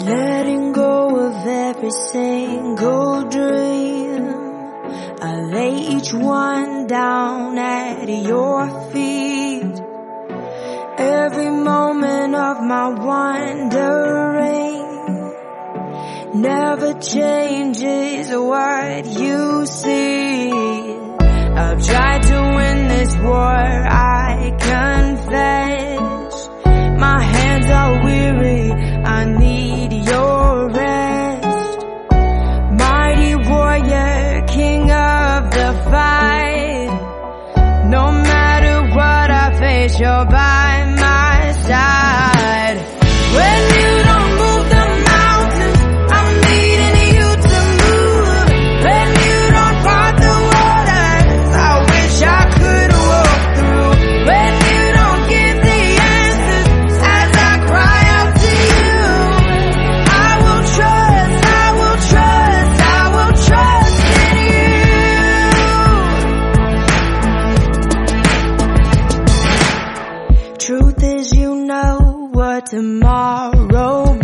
Letting go of every single dream. I lay each one down at your feet. Every moment of my wandering never changes what you see. I've tried to win this war, You're by my side. tomorrow,